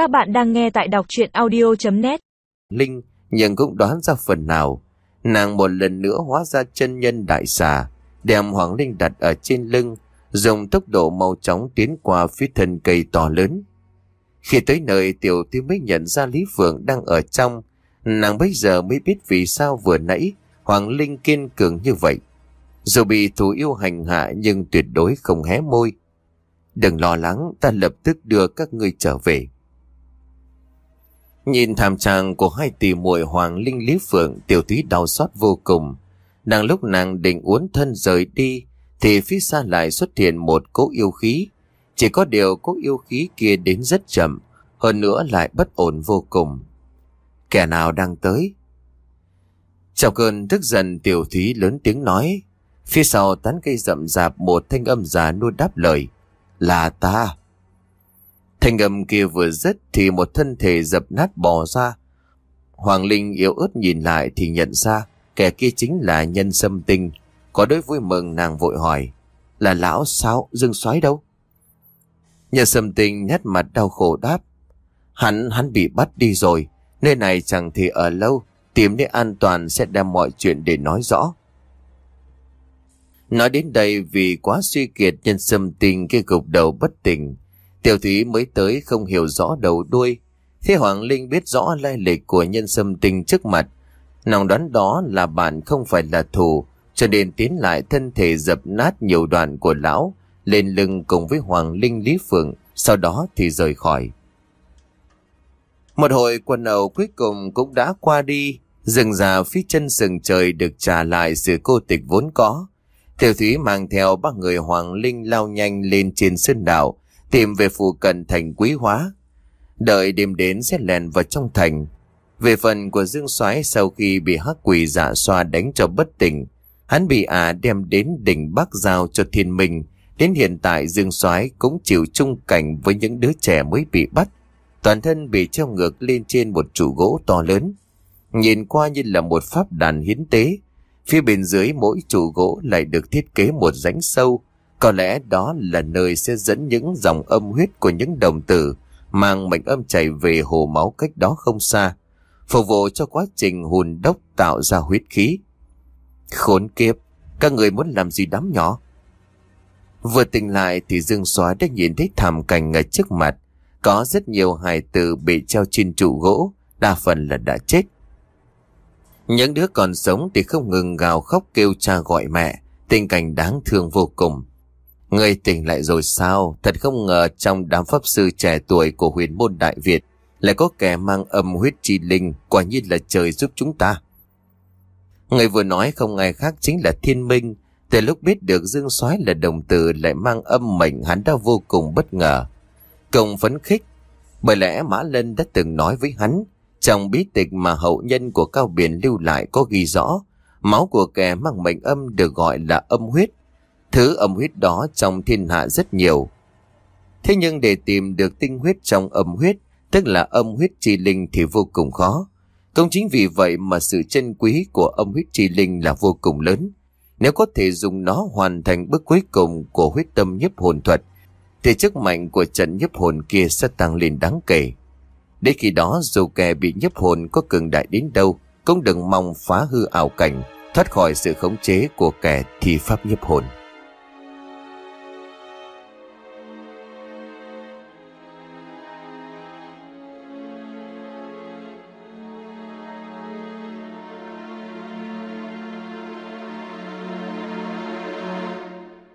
Các bạn đang nghe tại đọc chuyện audio.net Linh nhưng cũng đoán ra phần nào. Nàng một lần nữa hóa ra chân nhân đại xà, đem Hoàng Linh đặt ở trên lưng, dùng tốc độ mau chóng tiến qua phía thân cây to lớn. Khi tới nơi tiểu tiêu mới nhận ra Lý Phượng đang ở trong, nàng bây giờ mới biết vì sao vừa nãy Hoàng Linh kiên cường như vậy. Dù bị thù yêu hành hạ nhưng tuyệt đối không hé môi. Đừng lo lắng, ta lập tức đưa các ngươi trở về. Nhìn thảm trạng của hai tỷ muội Hoàng Linh Lý Phượng, tiểu túy đau xót vô cùng. Đang lúc nàng định uốn thân rời đi, thì phía xa lại xuất hiện một cỗ yêu khí. Chỉ có điều cỗ yêu khí kia đến rất chậm, hơn nữa lại bất ổn vô cùng. Kẻ nào đang tới? Trong cơn tức giận tiểu thúy lớn tiếng nói, phía sau tán cây rậm rạp một thanh âm già nua đáp lời, là ta. Thanh âm kia vừa dứt thì một thân thể dập nát bò ra. Hoàng Linh yếu ớt nhìn lại thì nhận ra kẻ kia chính là nhân sâm tinh. Có đôi vui mừng nàng vội hỏi, là lão sao dưng soái đâu? Nhân sâm tinh nét mặt đau khổ đáp. Hắn hắn bị bắt đi rồi. Nơi này chẳng thể ở lâu. Tìm nơi an toàn sẽ đem mọi chuyện để nói rõ. Nói đến đây vì quá suy kiệt, nhân sâm tinh kia gục đầu bất tỉnh. Tiểu thúy mới tới không hiểu rõ đầu đuôi. Thế Hoàng Linh biết rõ lai lịch của nhân sâm tinh trước mặt. Nàng đoán đó là bạn không phải là thù, cho nên tiến lại thân thể dập nát nhiều đoạn của lão, lên lưng cùng với Hoàng Linh Lý Phượng, sau đó thì rời khỏi. Một hồi quần ẩu cuối cùng cũng đã qua đi, rừng già phía chân sừng trời được trả lại sự cô tịch vốn có. Tiểu thúy mang theo ba người Hoàng Linh lao nhanh lên trên sân đảo, tìm về phù cận thành quý hóa. Đợi đêm đến sẽ lèn vào trong thành. Về phần của Dương Soái sau khi bị hắc quỷ giả xoa đánh cho bất tỉnh, hắn bị ả đem đến đỉnh Bắc Giao cho thiên minh. Đến hiện tại Dương Soái cũng chịu chung cảnh với những đứa trẻ mới bị bắt. Toàn thân bị treo ngược lên trên một trụ gỗ to lớn. Nhìn qua như là một pháp đàn hiến tế. Phía bên dưới mỗi trụ gỗ lại được thiết kế một rãnh sâu, có lẽ đó là nơi sẽ dẫn những dòng âm huyết của những đồng tử mang mệnh âm chảy về hồ máu cách đó không xa, phục vụ cho quá trình hùn đốc tạo ra huyết khí. Khốn kiếp, các người muốn làm gì đám nhỏ? Vừa tỉnh lại thì Dương Xóa đã nhìn thấy thảm cảnh ở trước mặt. Có rất nhiều hài tử bị treo trên trụ gỗ, đa phần là đã chết. Những đứa còn sống thì không ngừng gào khóc kêu cha gọi mẹ, tình cảnh đáng thương vô cùng. Người tỉnh lại rồi sao? Thật không ngờ trong đám pháp sư trẻ tuổi của huyền môn Đại Việt lại có kẻ mang âm huyết chi linh, quả nhiên là trời giúp chúng ta. Người vừa nói không ai khác chính là thiên minh. Từ lúc biết được Dương soái là đồng tử lại mang âm mệnh hắn đã vô cùng bất ngờ. Cộng phấn khích, bởi lẽ Mã Lân đã từng nói với hắn, trong bí tịch mà hậu nhân của Cao Biển lưu lại có ghi rõ, máu của kẻ mang mệnh âm được gọi là âm huyết, Thứ âm huyết đó trong thiên hạ rất nhiều. Thế nhưng để tìm được tinh huyết trong âm huyết, tức là âm huyết chi linh thì vô cùng khó. Cũng chính vì vậy mà sự chân quý của âm huyết chi linh là vô cùng lớn. Nếu có thể dùng nó hoàn thành bước cuối cùng của huyết tâm nhấp hồn thuật, thì sức mạnh của trận nhấp hồn kia sẽ tăng lên đáng kể. Đến khi đó dù kẻ bị nhấp hồn có cường đại đến đâu, cũng đừng mong phá hư ảo cảnh, thoát khỏi sự khống chế của kẻ thi pháp nhấp hồn.